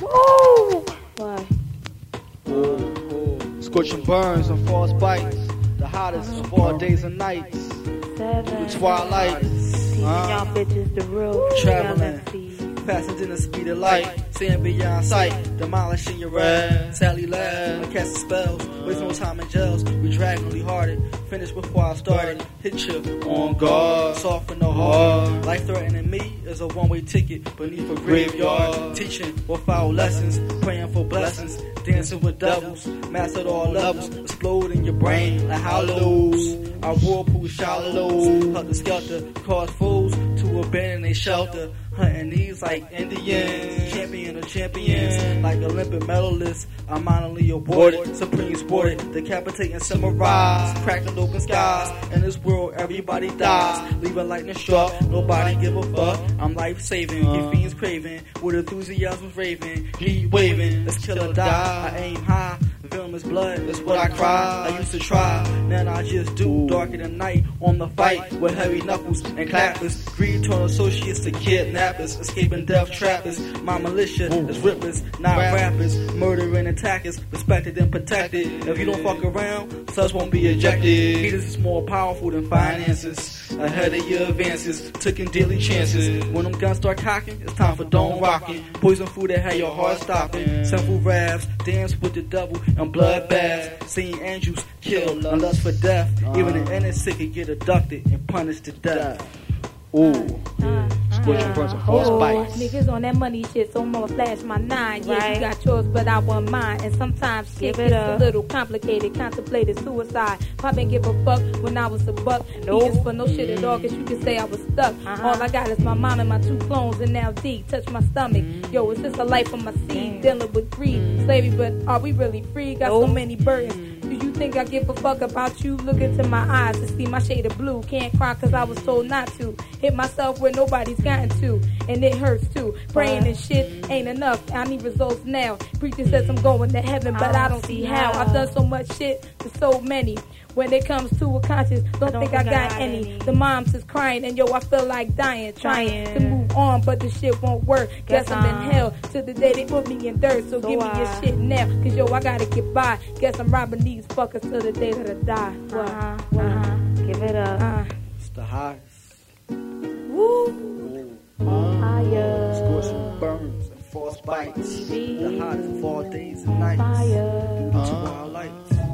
Woo! Why? Uh, scorching burns and false bites. The hottest of all days and nights. Seven. The twilight. Teaching Huh? y'all bitches the real Traveling. Passing in the speed of light, seeing beyond sight, demolishing your rag. Sally laugh, I cast spells, waste no time in jails. We dragonly hearted, finish before I started. Hit you on guard, soft and no hard. Life threatening me is a one way ticket beneath a graveyard. Teaching with foul lessons, praying for blessings, dancing with devils, mastered all levels, explode in your brain like hollows. Our whirlpool shallows, helter skelter, cause fools to abandon their shelter. Hunting these like Indians, champion of champions, like Olympic medalists. I'm honorably awarded, supreme sported, decapitating samurais, cracking open skies. In this world, everybody dies, leaving lightning struck. Nobody give a fuck. I'm life saving, you uh. fiends craving, with enthusiasm raving, heat waving. Let's kill or die. I aim high. Is blood, that's what I cry. I used to try, now I just do. Darker than night on the fight with heavy knuckles and clappers. Greed turn associates to kidnappers, escaping death trappers. My militia is rippers, not rappers. Murdering attackers, respected and protected. If you don't fuck around, such won't be ejected. Leaders is more powerful than finances. Ahead of your advances, taking daily chances. When them guns start cocking, it's time for dome rocking. Poison food that had your heart stopping. Sinful raps, dance with the devil and bloodbaths. Seeing angels kill and lust for death. Uh. Even the innocent could get abducted and punished to death. Ooh. Scorching burns and false Oh, bites. niggas on that money shit, so I'ma flash my nine. Yeah, Right. you got yours, but I want mine. And sometimes shit Give it gets up. a little complicated, contemplated suicide. Probably give a fuck when I was a buck. Nope. Niggas for no shit at all, cause you can say I was stuck. Uh-huh. All I got is my mom and my two clones, and now D touch my stomach. Mm. Yo, is this a life of my seed? Dealing with greed, mm. slavery, but are we really free? Got so many burdens. Do you think I give a fuck about you? Look into my eyes to see my shade of blue. Can't cry cause I was told not to. Hit myself where nobody's gotten to. And it hurts too. Praying and shit ain't enough. I need results now. Preacher says I'm going to heaven, but I don't see how. I've done so much shit to so many. When it comes to a conscience, don't, don't think I think I got got any. any. The moms is crying, and yo, I feel like dying, trying Trying. to move on, but the shit won't work. Guess, Guess I'm in um, hell to the day they put me in dirt. So, So give me your shit now, cause yo, I gotta get by. Guess I'm robbing these fuckers till the day that I die. What? Uh-huh. What? Uh-huh. Give it up. Uh, It's the hottest. woo. Fire. Scorching burns and false bites. The hottest of all days and nights. Fire.